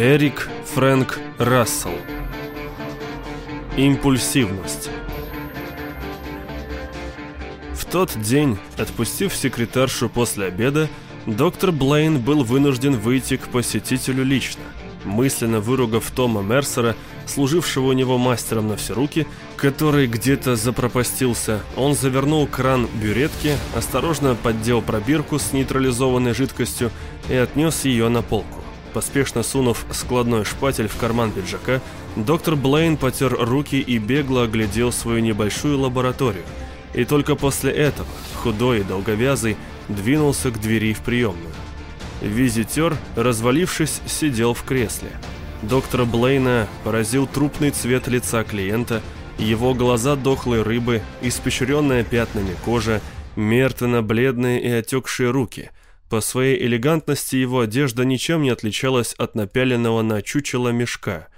Эрик Фрэнк Рассел Импульсивность В тот день, отпустив секретаршу после обеда, доктор Блейн был вынужден выйти к посетителю лично. Мысленно выругав Тома Мерсера, служившего у него мастером на все руки, который где-то запропастился, он завернул кран бюретки, осторожно поддел пробирку с нейтрализованной жидкостью и отнес ее на полку. Поспешно сунув складной шпатель в карман пиджака, доктор Блейн потер руки и бегло оглядел свою небольшую лабораторию. И только после этого, худой и долговязый, двинулся к двери в приемную. Визитер, развалившись, сидел в кресле. Доктора Блейна поразил трупный цвет лица клиента, его глаза дохлой рыбы, испещренная пятнами кожа, мертвенно-бледные и отекшие руки – по своей элегантности его одежда ничем не отличалась от напяленного на чучело мешка.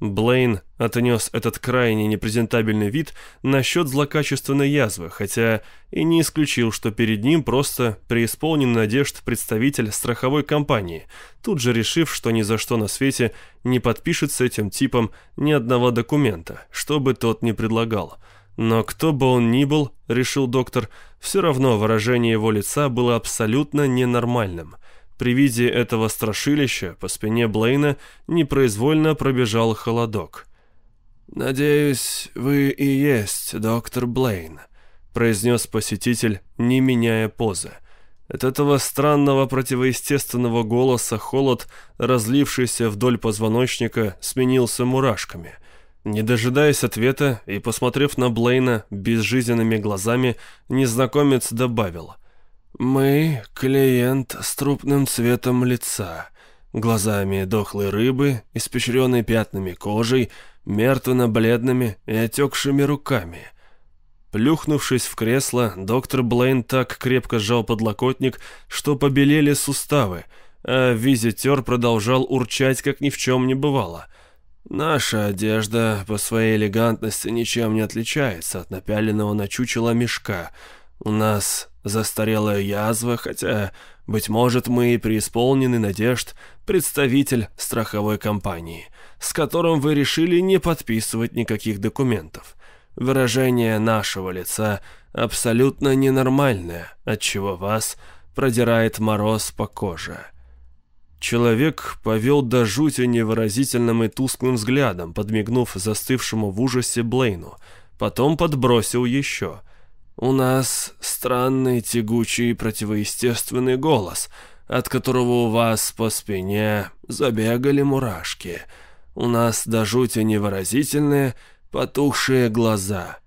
Блейн отнес этот крайне непрезентабельный вид насчет злокачественной язвы, хотя и не исключил, что перед ним просто преисполнен надежд представитель страховой компании, тут же решив, что ни за что на свете не подпишет с этим типом ни одного документа, что бы тот ни предлагал – но кто бы он ни был, решил доктор, все равно выражение его лица было абсолютно ненормальным. При виде этого страшилища по спине Блейна непроизвольно пробежал холодок. «Надеюсь, вы и есть доктор Блейн», — произнес посетитель, не меняя позы. От этого странного противоестественного голоса холод, разлившийся вдоль позвоночника, сменился мурашками — не дожидаясь ответа и посмотрев на Блейна безжизненными глазами, незнакомец добавил. «Мы — клиент с трупным цветом лица, глазами дохлой рыбы, испещренной пятнами кожей, мертвенно-бледными и отекшими руками». Плюхнувшись в кресло, доктор Блейн так крепко сжал подлокотник, что побелели суставы, а визитер продолжал урчать, как ни в чем не бывало — Наша одежда по своей элегантности ничем не отличается от напяленного на чучело мешка. У нас застарелая язва, хотя, быть может, мы и преисполнены надежд представитель страховой компании, с которым вы решили не подписывать никаких документов. Выражение нашего лица абсолютно ненормальное, отчего вас продирает мороз по коже. Человек повел до жути невыразительным и тусклым взглядом, подмигнув застывшему в ужасе Блейну. Потом подбросил еще. «У нас странный, тягучий, противоестественный голос, от которого у вас по спине забегали мурашки. У нас до жути невыразительные, потухшие глаза».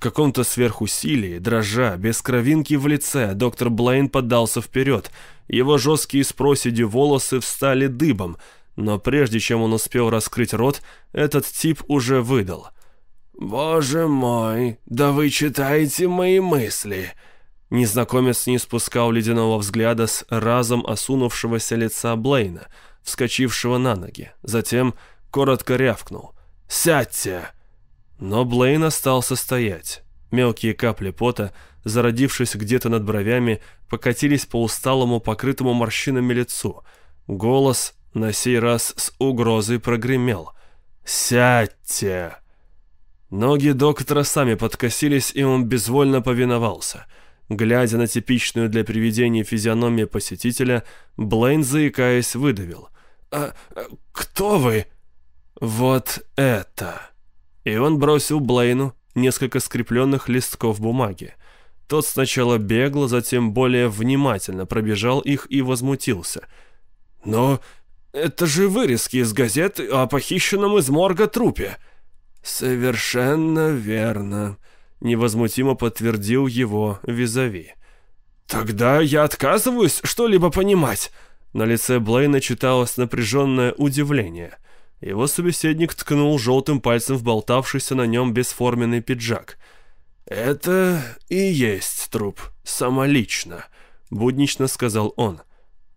В каком-то сверхусилии, дрожа, без кровинки в лице, доктор Блейн поддался вперед. Его жесткие с проседью волосы встали дыбом, но прежде чем он успел раскрыть рот, этот тип уже выдал. «Боже мой, да вы читаете мои мысли!» Незнакомец не спускал ледяного взгляда с разом осунувшегося лица Блейна, вскочившего на ноги. Затем коротко рявкнул. «Сядьте!» Но Блейн остался стоять. Мелкие капли пота, зародившись где-то над бровями, покатились по усталому, покрытому морщинами лицу. Голос на сей раз с угрозой прогремел. «Сядьте!» Ноги доктора сами подкосились, и он безвольно повиновался. Глядя на типичную для привидений физиономию посетителя, Блейн, заикаясь, выдавил. «А, а кто вы?» «Вот это!» И он бросил Блейну несколько скрепленных листков бумаги. Тот сначала бегло, затем более внимательно пробежал их и возмутился. «Но это же вырезки из газет о похищенном из морга трупе!» «Совершенно верно», — невозмутимо подтвердил его визави. «Тогда я отказываюсь что-либо понимать!» На лице Блейна читалось напряженное удивление — его собеседник ткнул желтым пальцем в болтавшийся на нем бесформенный пиджак. «Это и есть труп, самолично», — буднично сказал он.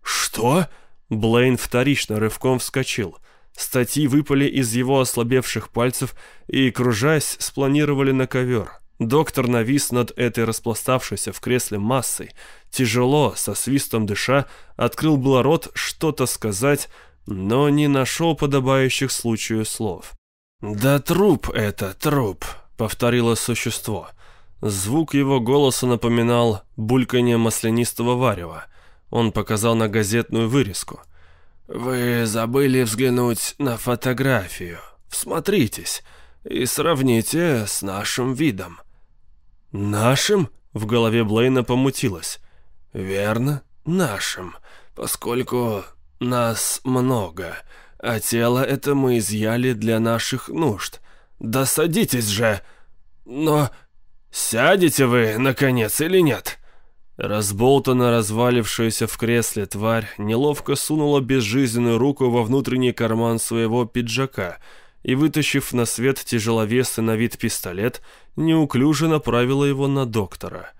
«Что?» Блейн вторично рывком вскочил. Статьи выпали из его ослабевших пальцев и, кружась, спланировали на ковер. Доктор навис над этой распластавшейся в кресле массой. Тяжело, со свистом дыша, открыл было рот что-то сказать, но не нашел подобающих случаю слов. «Да труп это, труп», — повторило существо. Звук его голоса напоминал бульканье маслянистого варева. Он показал на газетную вырезку. «Вы забыли взглянуть на фотографию. Всмотритесь и сравните с нашим видом». «Нашим?» — в голове Блейна помутилось. «Верно, нашим, поскольку нас много, а тело это мы изъяли для наших нужд. Да садитесь же! Но сядете вы, наконец, или нет?» Разболтанно развалившаяся в кресле тварь неловко сунула безжизненную руку во внутренний карман своего пиджака и, вытащив на свет тяжеловесный на вид пистолет, неуклюже направила его на доктора.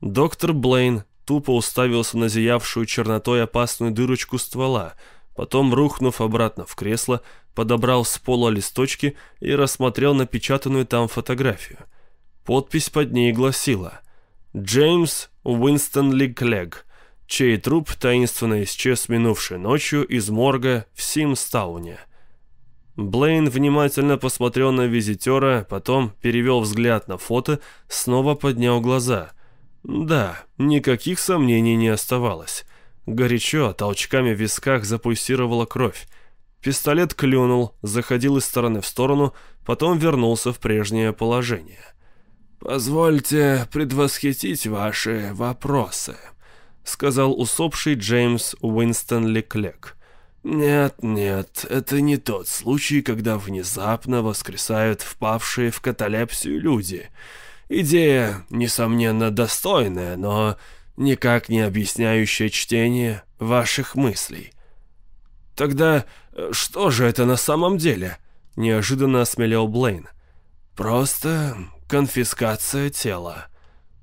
Доктор Блейн тупо уставился на зиявшую чернотой опасную дырочку ствола, потом, рухнув обратно в кресло, подобрал с пола листочки и рассмотрел напечатанную там фотографию. Подпись под ней гласила «Джеймс Уинстон Ли Клег, чей труп таинственно исчез минувшей ночью из морга в Симстауне». Блейн внимательно посмотрел на визитера, потом перевел взгляд на фото, снова поднял глаза – да, никаких сомнений не оставалось. Горячо, толчками в висках запульсировала кровь. Пистолет клюнул, заходил из стороны в сторону, потом вернулся в прежнее положение. «Позвольте предвосхитить ваши вопросы», — сказал усопший Джеймс Уинстон Леклек. «Нет, нет, это не тот случай, когда внезапно воскресают впавшие в каталепсию люди». Идея, несомненно, достойная, но никак не объясняющая чтение ваших мыслей. Тогда э, что же это на самом деле? Неожиданно осмелел Блейн. Просто конфискация тела.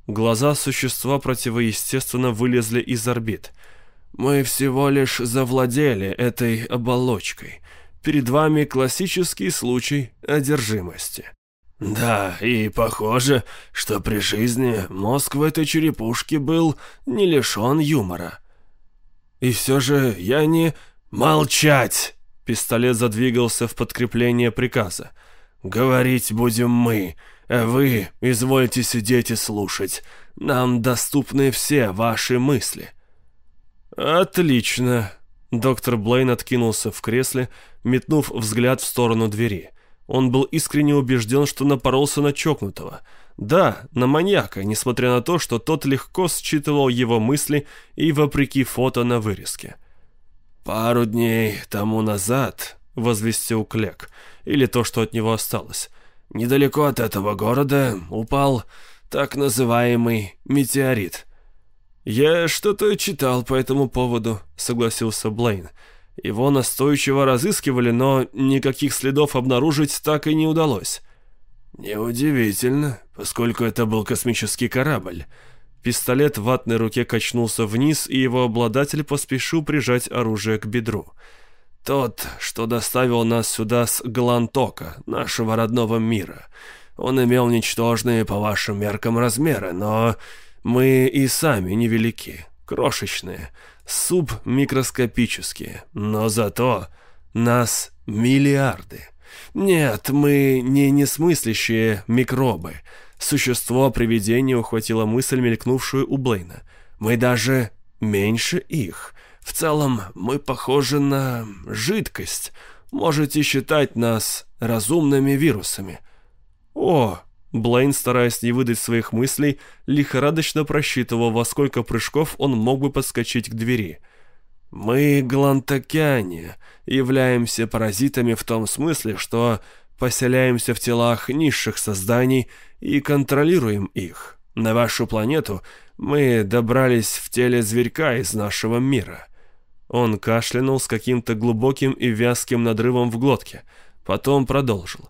Глаза существа противоестественно вылезли из орбит. Мы всего лишь завладели этой оболочкой. Перед вами классический случай одержимости. Да, и похоже, что при жизни мозг в этой черепушке был не лишен юмора. И все же я не... Молчать! Пистолет задвигался в подкрепление приказа. «Говорить будем мы, а вы извольте сидеть и слушать. Нам доступны все ваши мысли». «Отлично!» Доктор Блейн откинулся в кресле, метнув взгляд в сторону двери. Он был искренне убежден, что напоролся на чокнутого. Да, на маньяка, несмотря на то, что тот легко считывал его мысли и вопреки фото на вырезке. «Пару дней тому назад», — возвестил Клек, или то, что от него осталось, «недалеко от этого города упал так называемый метеорит». «Я что-то читал по этому поводу», — согласился Блейн. Его настойчиво разыскивали, но никаких следов обнаружить так и не удалось. Неудивительно, поскольку это был космический корабль. Пистолет в ватной руке качнулся вниз, и его обладатель поспешил прижать оружие к бедру. Тот, что доставил нас сюда с Галантока, нашего родного мира. Он имел ничтожные по вашим меркам размеры, но мы и сами невелики, крошечные субмикроскопические, но зато нас миллиарды. Нет, мы не несмыслящие микробы. Существо-привидение ухватило мысль, мелькнувшую у Блейна. Мы даже меньше их. В целом, мы похожи на жидкость. Можете считать нас разумными вирусами. О, Блейн, стараясь не выдать своих мыслей, лихорадочно просчитывал, во сколько прыжков он мог бы подскочить к двери. «Мы, глантокяне, являемся паразитами в том смысле, что поселяемся в телах низших созданий и контролируем их. На вашу планету мы добрались в теле зверька из нашего мира». Он кашлянул с каким-то глубоким и вязким надрывом в глотке, потом продолжил.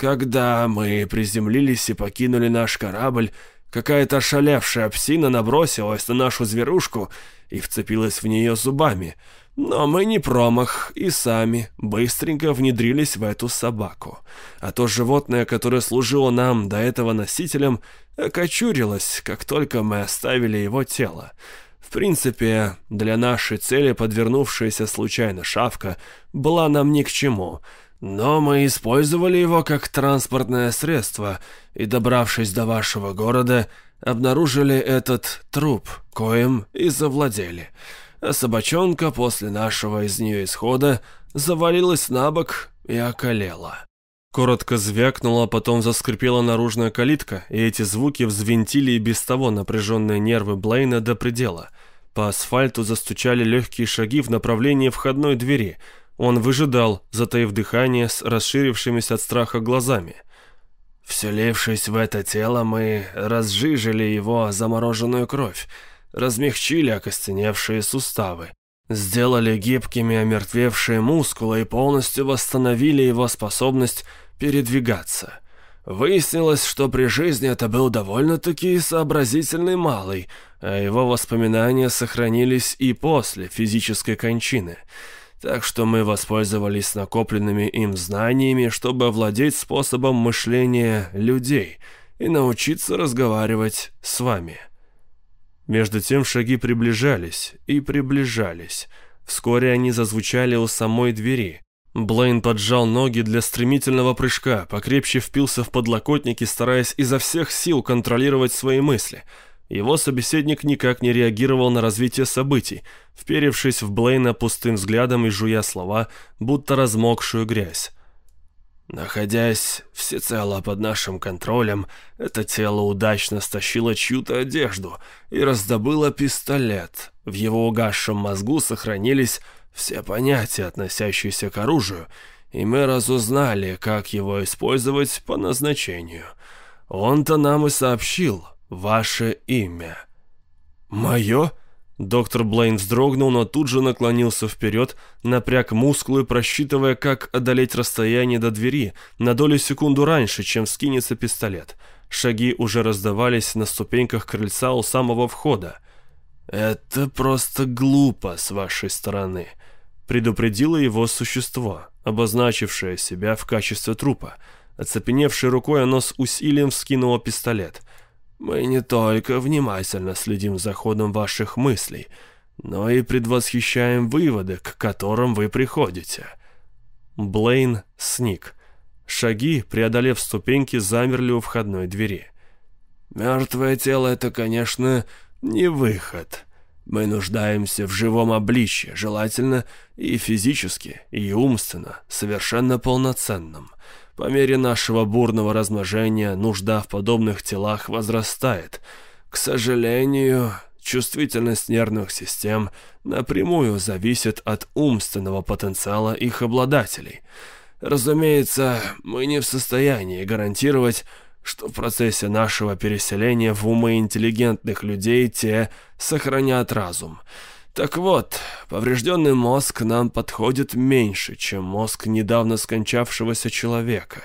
Когда мы приземлились и покинули наш корабль, какая-то ошалевшая псина набросилась на нашу зверушку и вцепилась в нее зубами. Но мы не промах и сами быстренько внедрились в эту собаку. А то животное, которое служило нам до этого носителем, окочурилось, как только мы оставили его тело. В принципе, для нашей цели подвернувшаяся случайно шавка была нам ни к чему, но мы использовали его как транспортное средство и, добравшись до вашего города, обнаружили этот труп, коим и завладели. А собачонка после нашего из нее исхода завалилась на бок и околела. Коротко звякнула, потом заскрипела наружная калитка, и эти звуки взвинтили и без того напряженные нервы Блейна до предела. По асфальту застучали легкие шаги в направлении входной двери. Он выжидал, затаив дыхание с расширившимися от страха глазами. Вселившись в это тело, мы разжижили его замороженную кровь, размягчили окостеневшие суставы, сделали гибкими омертвевшие мускулы и полностью восстановили его способность передвигаться. Выяснилось, что при жизни это был довольно-таки сообразительный малый, а его воспоминания сохранились и после физической кончины. Так что мы воспользовались накопленными им знаниями, чтобы овладеть способом мышления людей и научиться разговаривать с вами. Между тем шаги приближались и приближались. Вскоре они зазвучали у самой двери. Блейн поджал ноги для стремительного прыжка, покрепче впился в подлокотники, стараясь изо всех сил контролировать свои мысли. Его собеседник никак не реагировал на развитие событий, вперевшись в Блейна пустым взглядом и жуя слова, будто размокшую грязь. Находясь всецело под нашим контролем, это тело удачно стащило чью-то одежду и раздобыло пистолет. В его угасшем мозгу сохранились все понятия, относящиеся к оружию, и мы разузнали, как его использовать по назначению. Он-то нам и сообщил ваше имя. «Мое?» Доктор Блейн вздрогнул, но тут же наклонился вперед, напряг мускулы, просчитывая, как одолеть расстояние до двери на долю секунду раньше, чем скинется пистолет. Шаги уже раздавались на ступеньках крыльца у самого входа. «Это просто глупо с вашей стороны», — предупредило его существо, обозначившее себя в качестве трупа. Оцепеневшей рукой оно с усилием вскинуло пистолет — мы не только внимательно следим за ходом ваших мыслей, но и предвосхищаем выводы, к которым вы приходите». Блейн сник. Шаги, преодолев ступеньки, замерли у входной двери. «Мертвое тело — это, конечно, не выход. Мы нуждаемся в живом обличье, желательно и физически, и умственно, совершенно полноценном. По мере нашего бурного размножения нужда в подобных телах возрастает. К сожалению, чувствительность нервных систем напрямую зависит от умственного потенциала их обладателей. Разумеется, мы не в состоянии гарантировать, что в процессе нашего переселения в умы интеллигентных людей те сохранят разум – так вот, поврежденный мозг нам подходит меньше, чем мозг недавно скончавшегося человека.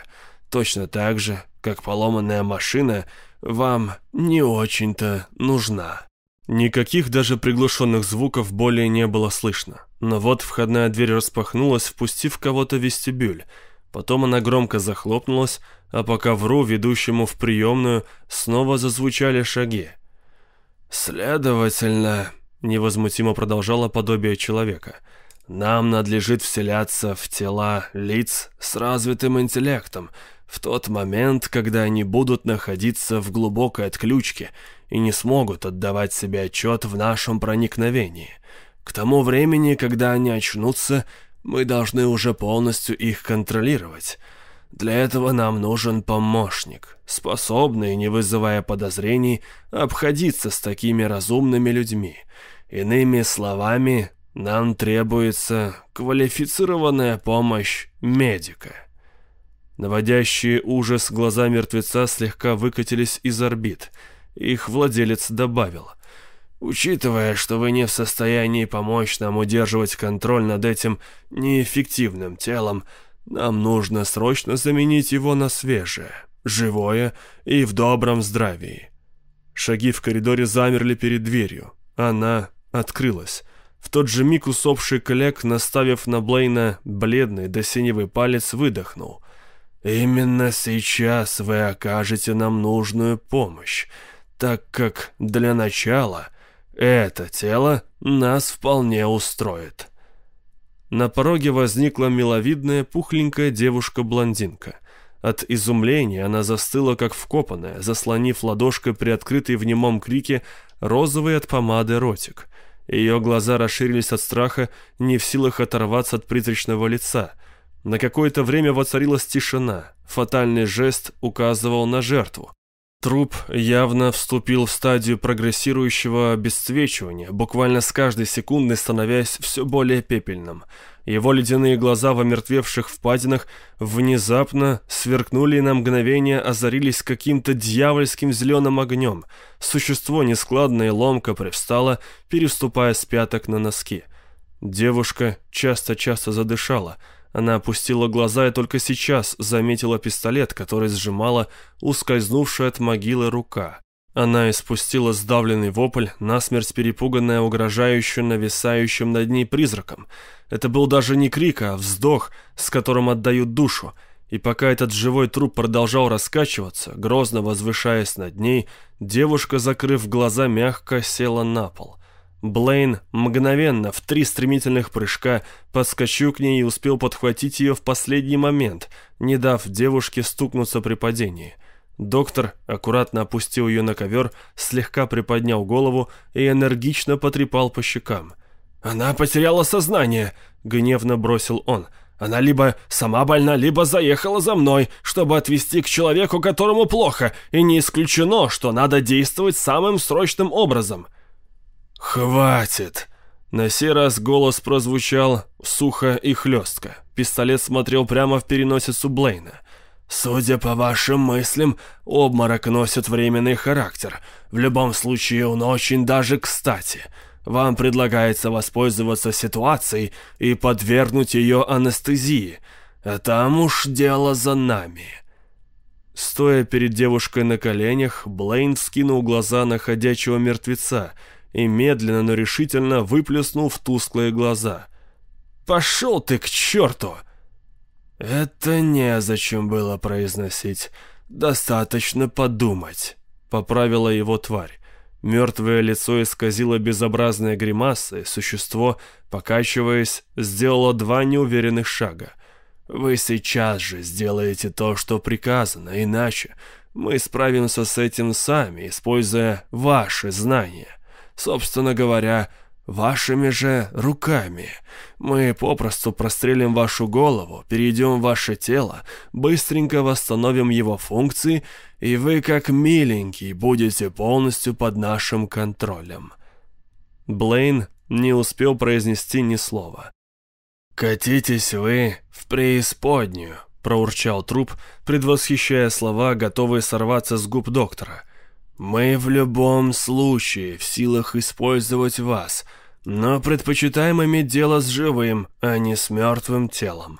Точно так же, как поломанная машина вам не очень-то нужна. Никаких даже приглушенных звуков более не было слышно. Но вот входная дверь распахнулась, впустив кого-то в вестибюль. Потом она громко захлопнулась, а по ковру, ведущему в приемную, снова зазвучали шаги. «Следовательно, невозмутимо продолжало подобие человека. Нам надлежит вселяться в тела лиц с развитым интеллектом в тот момент, когда они будут находиться в глубокой отключке и не смогут отдавать себе отчет в нашем проникновении. К тому времени, когда они очнутся, мы должны уже полностью их контролировать. Для этого нам нужен помощник, способный, не вызывая подозрений, обходиться с такими разумными людьми – Иными словами, нам требуется квалифицированная помощь медика. Наводящие ужас глаза мертвеца слегка выкатились из орбит. Их владелец добавил. «Учитывая, что вы не в состоянии помочь нам удерживать контроль над этим неэффективным телом, нам нужно срочно заменить его на свежее, живое и в добром здравии». Шаги в коридоре замерли перед дверью. Она открылась. В тот же миг усопший коллег, наставив на Блейна бледный до синевый палец, выдохнул. «Именно сейчас вы окажете нам нужную помощь, так как для начала Это тело нас вполне устроит». На пороге возникла миловидная пухленькая девушка-блондинка. От изумления она застыла, как вкопанная, заслонив ладошкой приоткрытый в немом крике розовый от помады ротик. Ее глаза расширились от страха, не в силах оторваться от призрачного лица. На какое-то время воцарилась тишина. Фатальный жест указывал на жертву. Труп явно вступил в стадию прогрессирующего обесцвечивания, буквально с каждой секундой становясь все более пепельным. Его ледяные глаза в омертвевших впадинах внезапно сверкнули и на мгновение озарились каким-то дьявольским зеленым огнем. Существо нескладно и ломко привстало, переступая с пяток на носки. Девушка часто-часто задышала — она опустила глаза и только сейчас заметила пистолет, который сжимала ускользнувшая от могилы рука. Она испустила сдавленный вопль, насмерть перепуганная угрожающим нависающим над ней призраком. Это был даже не крик, а вздох, с которым отдают душу. И пока этот живой труп продолжал раскачиваться, грозно возвышаясь над ней, девушка, закрыв глаза, мягко села на пол. Блейн мгновенно, в три стремительных прыжка, подскочил к ней и успел подхватить ее в последний момент, не дав девушке стукнуться при падении. Доктор аккуратно опустил ее на ковер, слегка приподнял голову и энергично потрепал по щекам. «Она потеряла сознание!» — гневно бросил он. «Она либо сама больна, либо заехала за мной, чтобы отвезти к человеку, которому плохо, и не исключено, что надо действовать самым срочным образом». «Хватит!» На сей раз голос прозвучал сухо и хлестко. Пистолет смотрел прямо в переносицу Блейна. «Судя по вашим мыслям, обморок носит временный характер. В любом случае, он очень даже кстати. Вам предлагается воспользоваться ситуацией и подвергнуть ее анестезии. А там уж дело за нами». Стоя перед девушкой на коленях, Блейн вскинул глаза на ходячего мертвеца — и медленно, но решительно выплеснул в тусклые глаза. «Пошел ты к черту!» «Это незачем было произносить. Достаточно подумать», — поправила его тварь. Мертвое лицо исказило безобразная гримаса, и существо, покачиваясь, сделало два неуверенных шага. «Вы сейчас же сделаете то, что приказано, иначе мы справимся с этим сами, используя ваши знания собственно говоря, вашими же руками. Мы попросту прострелим вашу голову, перейдем в ваше тело, быстренько восстановим его функции, и вы, как миленький, будете полностью под нашим контролем». Блейн не успел произнести ни слова. «Катитесь вы в преисподнюю», — проурчал труп, предвосхищая слова, готовые сорваться с губ доктора — мы в любом случае в силах использовать вас, но предпочитаем иметь дело с живым, а не с мертвым телом».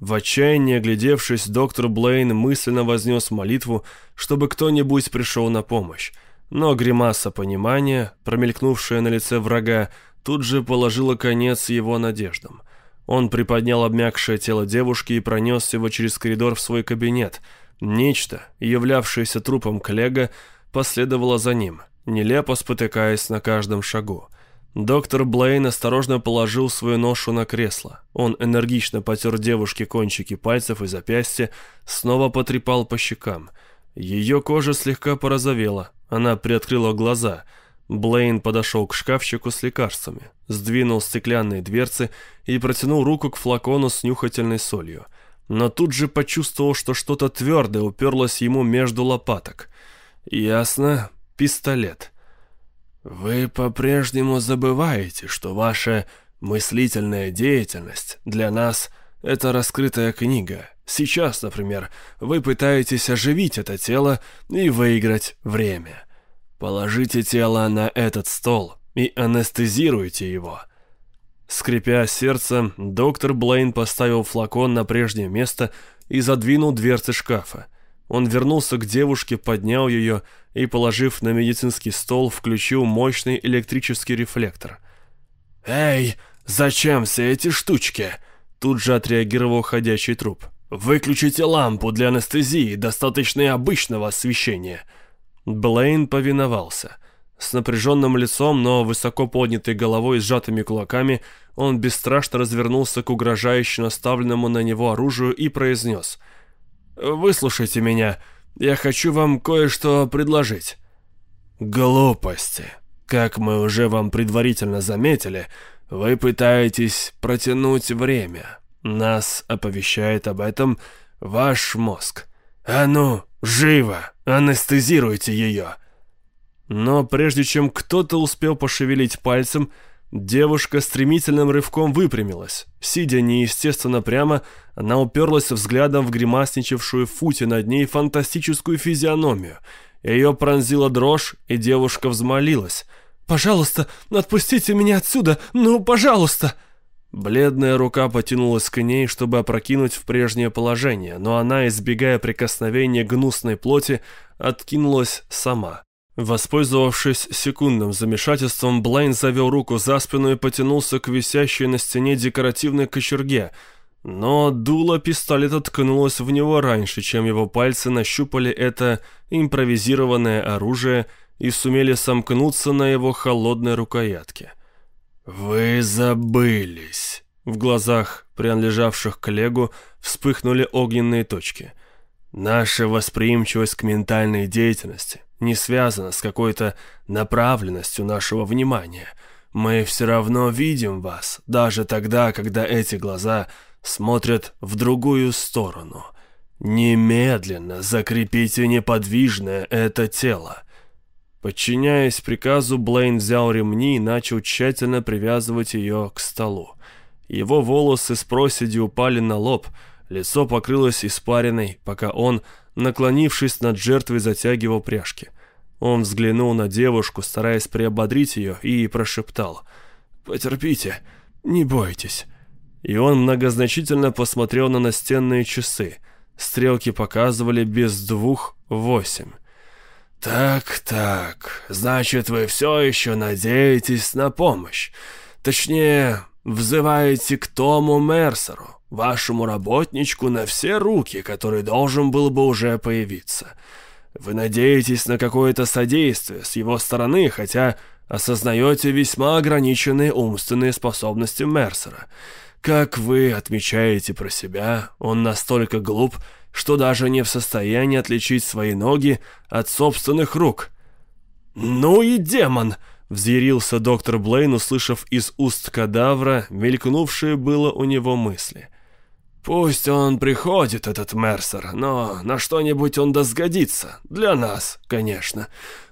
В отчаянии оглядевшись, доктор Блейн мысленно вознес молитву, чтобы кто-нибудь пришел на помощь. Но гримаса понимания, промелькнувшая на лице врага, тут же положила конец его надеждам. Он приподнял обмякшее тело девушки и пронес его через коридор в свой кабинет. Нечто, являвшееся трупом коллега, последовала за ним, нелепо спотыкаясь на каждом шагу. Доктор Блейн осторожно положил свою ношу на кресло. Он энергично потер девушке кончики пальцев и запястья, снова потрепал по щекам. Ее кожа слегка порозовела, она приоткрыла глаза. Блейн подошел к шкафчику с лекарствами, сдвинул стеклянные дверцы и протянул руку к флакону с нюхательной солью. Но тут же почувствовал, что что-то твердое уперлось ему между лопаток. Ясно, пистолет. Вы по-прежнему забываете, что ваша мыслительная деятельность для нас — это раскрытая книга. Сейчас, например, вы пытаетесь оживить это тело и выиграть время. Положите тело на этот стол и анестезируйте его. Скрипя сердце, доктор Блейн поставил флакон на прежнее место и задвинул дверцы шкафа. Он вернулся к девушке, поднял ее и, положив на медицинский стол, включил мощный электрический рефлектор. «Эй, зачем все эти штучки?» Тут же отреагировал ходячий труп. «Выключите лампу для анестезии, достаточно и обычного освещения». Блейн повиновался. С напряженным лицом, но высоко поднятой головой и сжатыми кулаками, он бесстрашно развернулся к угрожающе наставленному на него оружию и произнес «Выслушайте меня, я хочу вам кое-что предложить». «Глупости. Как мы уже вам предварительно заметили, вы пытаетесь протянуть время. Нас оповещает об этом ваш мозг. А ну, живо, анестезируйте ее!» Но прежде чем кто-то успел пошевелить пальцем, девушка стремительным рывком выпрямилась. Сидя неестественно прямо, она уперлась взглядом в гримасничавшую футе над ней фантастическую физиономию. Ее пронзила дрожь, и девушка взмолилась. «Пожалуйста, отпустите меня отсюда! Ну, пожалуйста!» Бледная рука потянулась к ней, чтобы опрокинуть в прежнее положение, но она, избегая прикосновения гнусной плоти, откинулась сама. Воспользовавшись секундным замешательством, Блайн завел руку за спину и потянулся к висящей на стене декоративной кочерге, но дуло пистолета ткнулось в него раньше, чем его пальцы нащупали это импровизированное оружие и сумели сомкнуться на его холодной рукоятке. «Вы забылись!» В глазах, принадлежавших коллегу, вспыхнули огненные точки. «Наша восприимчивость к ментальной деятельности не связана с какой-то направленностью нашего внимания. Мы все равно видим вас, даже тогда, когда эти глаза смотрят в другую сторону. Немедленно закрепите неподвижное это тело. Подчиняясь приказу, Блейн взял ремни и начал тщательно привязывать ее к столу. Его волосы с проседи упали на лоб, лицо покрылось испариной, пока он, наклонившись над жертвой, затягивал пряжки. Он взглянул на девушку, стараясь приободрить ее, и прошептал «Потерпите, не бойтесь». И он многозначительно посмотрел на настенные часы. Стрелки показывали без двух восемь. «Так, так, значит, вы все еще надеетесь на помощь. Точнее, взываете к Тому Мерсеру, вашему работничку на все руки, который должен был бы уже появиться. Вы надеетесь на какое-то содействие с его стороны, хотя осознаете весьма ограниченные умственные способности Мерсера. Как вы отмечаете про себя, он настолько глуп, что даже не в состоянии отличить свои ноги от собственных рук. «Ну и демон!» — взъярился доктор Блейн, услышав из уст кадавра мелькнувшие было у него мысли. «Пусть он приходит, этот Мерсер, но на что-нибудь он да сгодится. Для нас, конечно.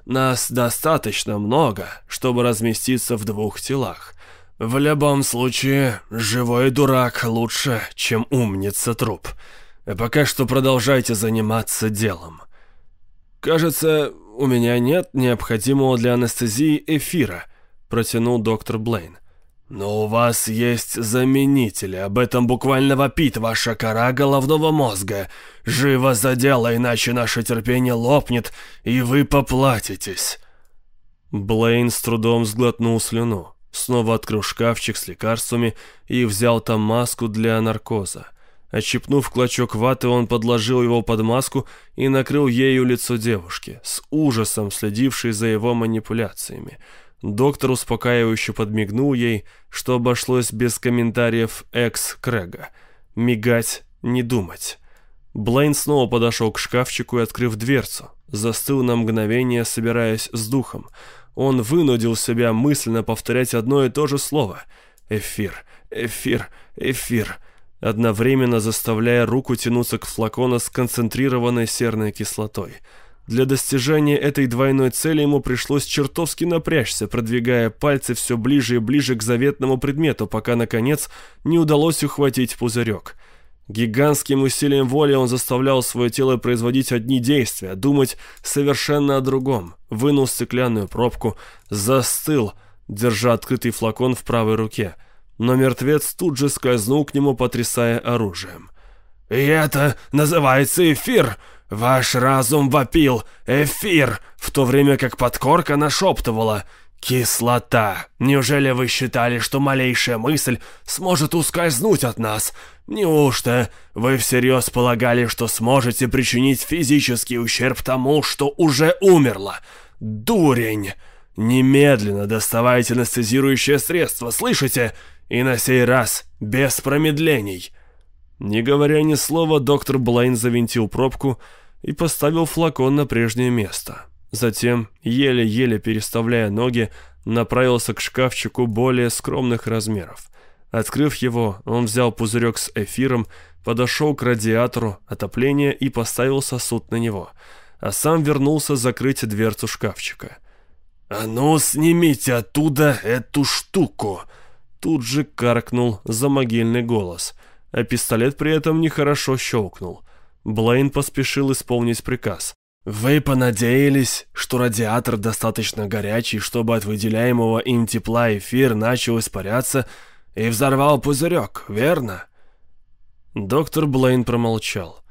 Нас достаточно много, чтобы разместиться в двух телах. В любом случае, живой дурак лучше, чем умница труп». Пока что продолжайте заниматься делом. Кажется, у меня нет необходимого для анестезии эфира, протянул доктор Блейн. Но у вас есть заменители, об этом буквально вопит ваша кора головного мозга. Живо за дело, иначе наше терпение лопнет, и вы поплатитесь. Блейн с трудом сглотнул слюну, снова открыл шкафчик с лекарствами и взял там маску для наркоза. Отщипнув клочок ваты, он подложил его под маску и накрыл ею лицо девушки, с ужасом следившей за его манипуляциями. Доктор успокаивающе подмигнул ей, что обошлось без комментариев экс-Крэга. Мигать, не думать. Блейн снова подошел к шкафчику и, открыв дверцу, застыл на мгновение, собираясь с духом. Он вынудил себя мысленно повторять одно и то же слово. «Эфир, эфир, эфир» одновременно заставляя руку тянуться к флакону с концентрированной серной кислотой. Для достижения этой двойной цели ему пришлось чертовски напрячься, продвигая пальцы все ближе и ближе к заветному предмету, пока, наконец, не удалось ухватить пузырек. Гигантским усилием воли он заставлял свое тело производить одни действия, думать совершенно о другом. Вынул стеклянную пробку, застыл, держа открытый флакон в правой руке – но мертвец тут же скользнул к нему, потрясая оружием. «И это называется эфир! Ваш разум вопил! Эфир!» В то время как подкорка нашептывала «Кислота! Неужели вы считали, что малейшая мысль сможет ускользнуть от нас? Неужто вы всерьез полагали, что сможете причинить физический ущерб тому, что уже умерло? Дурень!» Немедленно доставайте анестезирующее средство, слышите? И на сей раз без промедлений!» Не говоря ни слова, доктор Блейн завинтил пробку и поставил флакон на прежнее место. Затем, еле-еле переставляя ноги, направился к шкафчику более скромных размеров. Открыв его, он взял пузырек с эфиром, подошел к радиатору отопления и поставил сосуд на него, а сам вернулся закрыть дверцу шкафчика. «А ну, снимите оттуда эту штуку!» Тут же каркнул замогильный голос, а пистолет при этом нехорошо щелкнул. Блейн поспешил исполнить приказ. «Вы понадеялись, что радиатор достаточно горячий, чтобы от выделяемого им тепла эфир начал испаряться и взорвал пузырек, верно?» Доктор Блейн промолчал.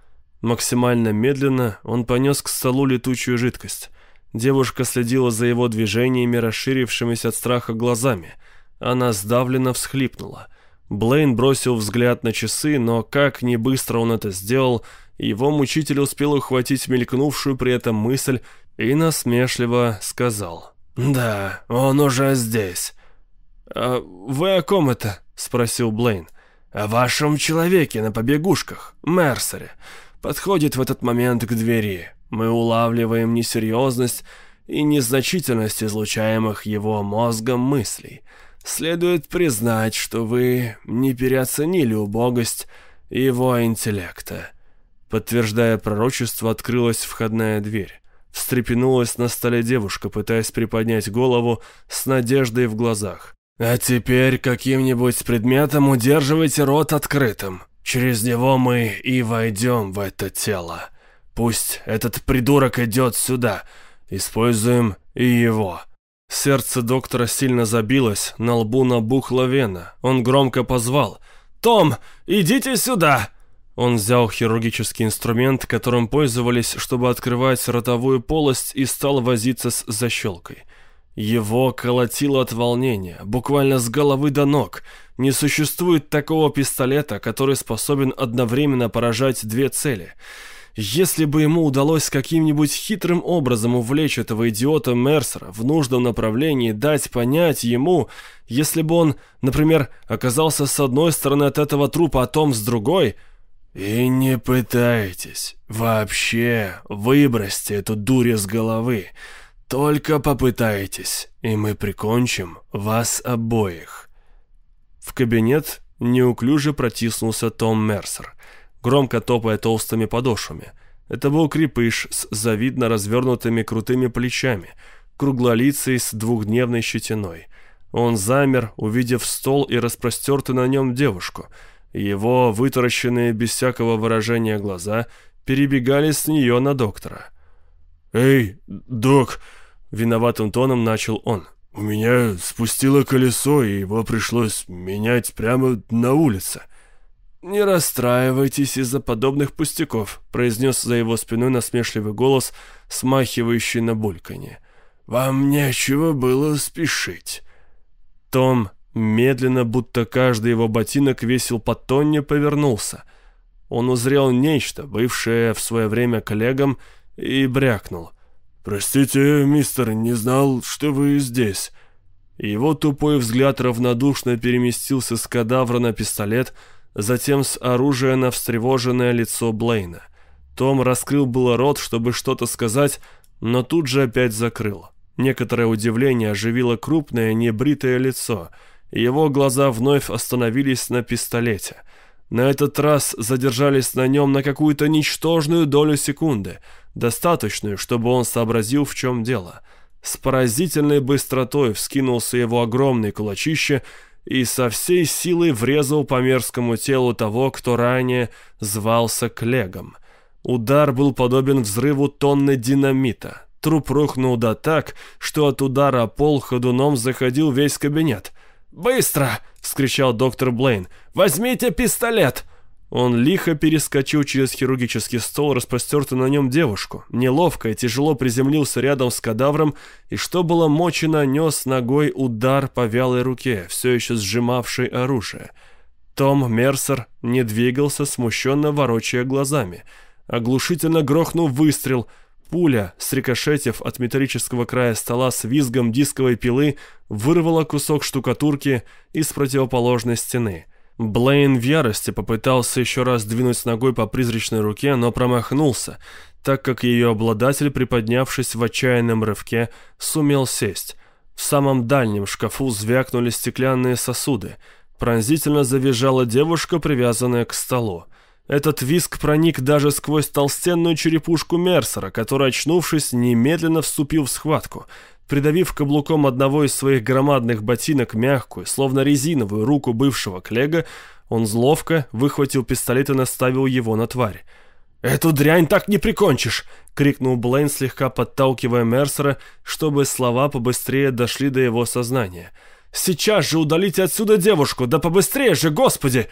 Максимально медленно он понес к столу летучую жидкость. Девушка следила за его движениями, расширившимися от страха глазами. Она сдавленно всхлипнула. Блейн бросил взгляд на часы, но как не быстро он это сделал, его мучитель успел ухватить мелькнувшую при этом мысль и насмешливо сказал. «Да, он уже здесь». «А вы о ком это?» — спросил Блейн. «О вашем человеке на побегушках, Мерсере. Подходит в этот момент к двери. Мы улавливаем несерьезность и незначительность излучаемых его мозгом мыслей. Следует признать, что вы не переоценили убогость его интеллекта». Подтверждая пророчество, открылась входная дверь. Встрепенулась на столе девушка, пытаясь приподнять голову с надеждой в глазах. А теперь каким-нибудь предметом удерживайте рот открытым. Через него мы и войдем в это тело. Пусть этот придурок идет сюда. Используем и его». Сердце доктора сильно забилось, на лбу набухла вена. Он громко позвал. «Том, идите сюда!» Он взял хирургический инструмент, которым пользовались, чтобы открывать ротовую полость, и стал возиться с защелкой. Его колотило от волнения, буквально с головы до ног. Не существует такого пистолета, который способен одновременно поражать две цели. Если бы ему удалось каким-нибудь хитрым образом увлечь этого идиота Мерсера в нужном направлении, дать понять ему, если бы он, например, оказался с одной стороны от этого трупа, а Том с другой... «И не пытайтесь. Вообще, выбросьте эту дурь из головы. Только попытайтесь, и мы прикончим вас обоих». В кабинет неуклюже протиснулся Том Мерсер, громко топая толстыми подошвами. Это был крепыш с завидно развернутыми крутыми плечами, круглолицей с двухдневной щетиной. Он замер, увидев стол и распростертую на нем девушку. Его вытаращенные без всякого выражения глаза перебегали с нее на доктора. «Эй, док!» Виноватым тоном начал он. «У меня спустило колесо, и его пришлось менять прямо на улице». «Не расстраивайтесь из-за подобных пустяков», — произнес за его спиной насмешливый голос, смахивающий на бульканье. «Вам нечего было спешить». Том медленно, будто каждый его ботинок весил по тонне, повернулся. Он узрел нечто, бывшее в свое время коллегам, и брякнул — «Простите, мистер, не знал, что вы здесь». Его тупой взгляд равнодушно переместился с кадавра на пистолет, затем с оружия на встревоженное лицо Блейна. Том раскрыл было рот, чтобы что-то сказать, но тут же опять закрыл. Некоторое удивление оживило крупное небритое лицо. Его глаза вновь остановились на пистолете. На этот раз задержались на нем на какую-то ничтожную долю секунды — достаточную, чтобы он сообразил, в чем дело. С поразительной быстротой вскинулся его огромный кулачище и со всей силой врезал по мерзкому телу того, кто ранее звался Клегом. Удар был подобен взрыву тонны динамита. Труп рухнул да так, что от удара пол ходуном заходил весь кабинет. «Быстро!» — вскричал доктор Блейн. «Возьмите пистолет!» Он лихо перескочил через хирургический стол, распростертую на нем девушку. Неловко и тяжело приземлился рядом с кадавром и, что было мочи, нанес ногой удар по вялой руке, все еще сжимавшей оружие. Том Мерсер не двигался, смущенно ворочая глазами. Оглушительно грохнул выстрел. Пуля, срикошетив от металлического края стола с визгом дисковой пилы, вырвала кусок штукатурки из противоположной стены. Блейн в ярости попытался еще раз двинуть ногой по призрачной руке, но промахнулся, так как ее обладатель, приподнявшись в отчаянном рывке, сумел сесть. В самом дальнем шкафу звякнули стеклянные сосуды. Пронзительно завизжала девушка, привязанная к столу. Этот виск проник даже сквозь толстенную черепушку Мерсера, который, очнувшись, немедленно вступил в схватку. Придавив каблуком одного из своих громадных ботинок мягкую, словно резиновую руку бывшего Клега, он зловко выхватил пистолет и наставил его на тварь. «Эту дрянь так не прикончишь!» — крикнул Блейн, слегка подталкивая Мерсера, чтобы слова побыстрее дошли до его сознания. «Сейчас же удалите отсюда девушку! Да побыстрее же, господи!»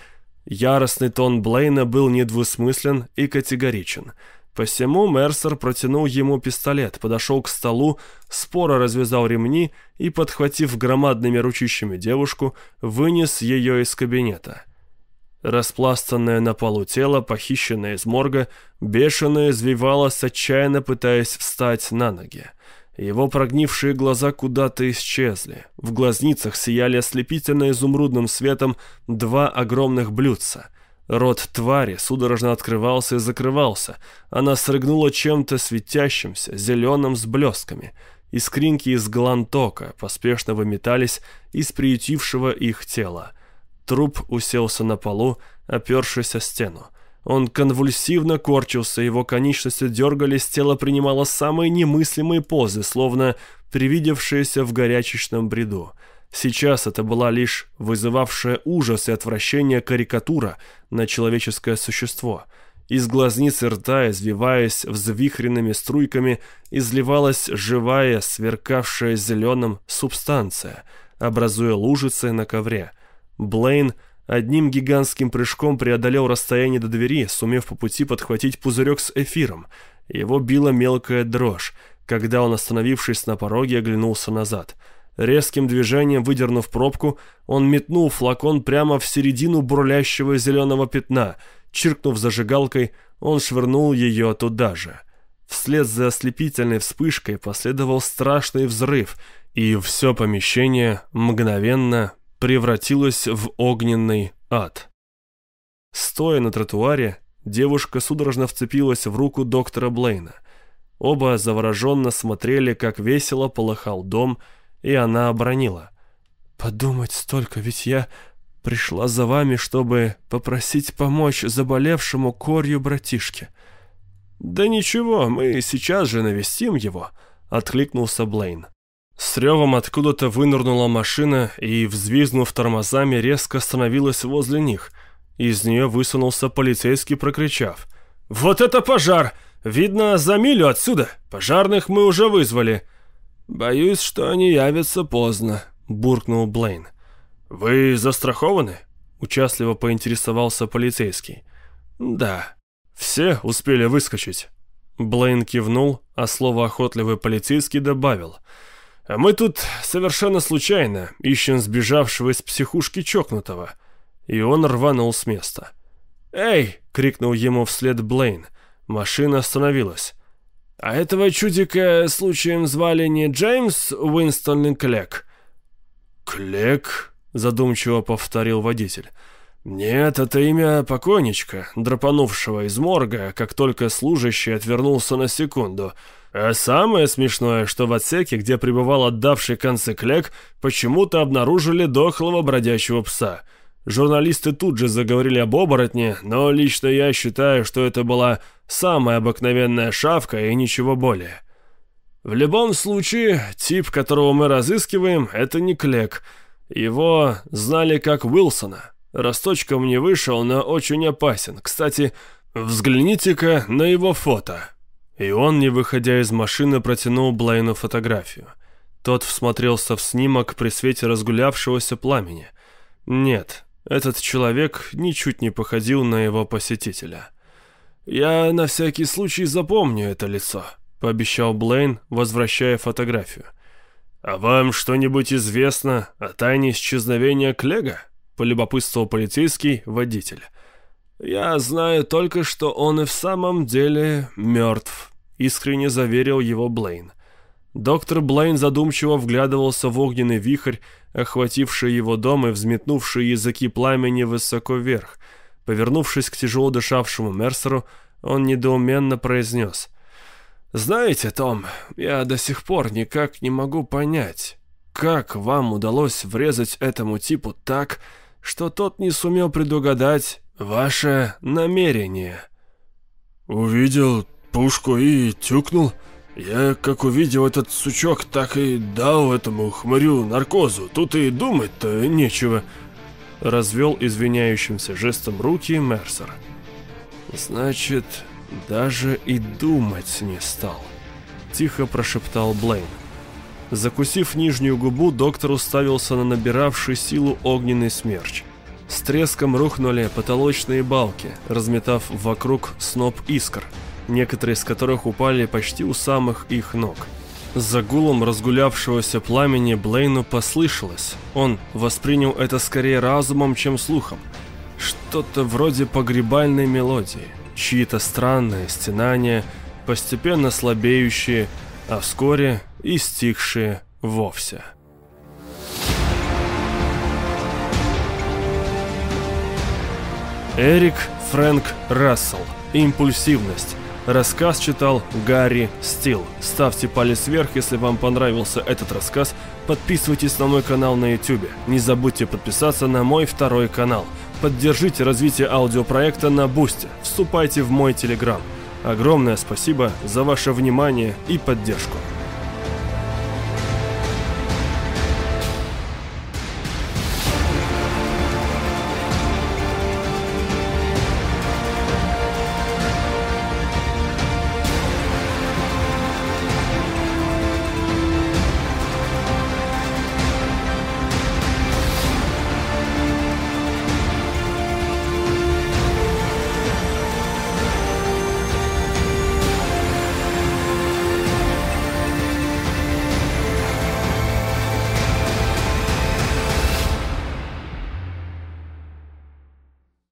Яростный тон Блейна был недвусмыслен и категоричен. Посему Мерсер протянул ему пистолет, подошел к столу, споро развязал ремни и, подхватив громадными ручищами девушку, вынес ее из кабинета. Распластанное на полу тело, похищенное из морга, бешено извивалось, отчаянно пытаясь встать на ноги. Его прогнившие глаза куда-то исчезли. В глазницах сияли ослепительно изумрудным светом два огромных блюдца. Рот твари судорожно открывался и закрывался. Она срыгнула чем-то светящимся, зеленым с блесками. Искринки из глантока поспешно выметались из приютившего их тела. Труп уселся на полу, опершись о стену. Он конвульсивно корчился, его конечности дергались, тело принимало самые немыслимые позы, словно привидевшиеся в горячечном бреду. Сейчас это была лишь вызывавшая ужас и отвращение карикатура на человеческое существо. Из глазниц и рта, извиваясь взвихренными струйками, изливалась живая, сверкавшая зеленым субстанция, образуя лужицы на ковре. Блейн – Одним гигантским прыжком преодолел расстояние до двери, сумев по пути подхватить пузырек с эфиром. Его била мелкая дрожь, когда он, остановившись на пороге, оглянулся назад. Резким движением, выдернув пробку, он метнул флакон прямо в середину бурлящего зеленого пятна. Чиркнув зажигалкой, он швырнул ее туда же. Вслед за ослепительной вспышкой последовал страшный взрыв, и все помещение мгновенно превратилась в огненный ад. Стоя на тротуаре, девушка судорожно вцепилась в руку доктора Блейна. Оба завороженно смотрели, как весело полыхал дом, и она обронила. «Подумать столько, ведь я пришла за вами, чтобы попросить помочь заболевшему корью братишке». «Да ничего, мы сейчас же навестим его», — откликнулся Блейн. С ревом откуда-то вынырнула машина и, взвизгнув тормозами, резко остановилась возле них. Из нее высунулся полицейский, прокричав. «Вот это пожар! Видно, за милю отсюда! Пожарных мы уже вызвали!» «Боюсь, что они явятся поздно», — буркнул Блейн. «Вы застрахованы?» — участливо поинтересовался полицейский. «Да». «Все успели выскочить?» Блейн кивнул, а слово охотливый полицейский добавил — а мы тут совершенно случайно ищем сбежавшего из психушки чокнутого. И он рванул с места. «Эй!» — крикнул ему вслед Блейн. Машина остановилась. «А этого чудика случаем звали не Джеймс Уинстон Клек?» «Клек?» — задумчиво повторил водитель. «Нет, это имя покойничка, драпанувшего из морга, как только служащий отвернулся на секунду». А самое смешное, что в отсеке, где пребывал отдавший концы Клек, почему-то обнаружили дохлого бродячего пса. Журналисты тут же заговорили об оборотне, но лично я считаю, что это была самая обыкновенная шавка и ничего более. В любом случае, тип, которого мы разыскиваем, это не Клек. Его знали как Уилсона. Росточком не вышел, но очень опасен. Кстати, взгляните-ка на его фото. И он, не выходя из машины, протянул Блейну фотографию. Тот всмотрелся в снимок при свете разгулявшегося пламени. Нет, этот человек ничуть не походил на его посетителя. «Я на всякий случай запомню это лицо», — пообещал Блейн, возвращая фотографию. «А вам что-нибудь известно о тайне исчезновения Клега?» — полюбопытствовал полицейский водитель. «Я знаю только, что он и в самом деле мертв», искренне заверил его Блейн. Доктор Блейн задумчиво вглядывался в огненный вихрь, охвативший его дом и взметнувший языки пламени высоко вверх. Повернувшись к тяжело дышавшему Мерсеру, он недоуменно произнес. «Знаете, Том, я до сих пор никак не могу понять, как вам удалось врезать этому типу так, что тот не сумел предугадать ваше намерение?» «Увидел пушку и тюкнул. Я, как увидел этот сучок, так и дал этому хмырю наркозу. Тут и думать-то нечего». Развел извиняющимся жестом руки Мерсер. «Значит, даже и думать не стал», — тихо прошептал Блейн. Закусив нижнюю губу, доктор уставился на набиравший силу огненный смерч. С треском рухнули потолочные балки, разметав вокруг сноп искр, некоторые из которых упали почти у самых их ног. За гулом разгулявшегося пламени Блейну послышалось. Он воспринял это скорее разумом, чем слухом. Что-то вроде погребальной мелодии. Чьи-то странные стенания, постепенно слабеющие, а вскоре и стихшие вовсе. Эрик Фрэнк Рассел. Импульсивность. Рассказ читал Гарри Стил. Ставьте палец вверх, если вам понравился этот рассказ. Подписывайтесь на мой канал на YouTube. Не забудьте подписаться на мой второй канал. Поддержите развитие аудиопроекта на Бусте. Вступайте в мой Телеграм. Огромное спасибо за ваше внимание и поддержку.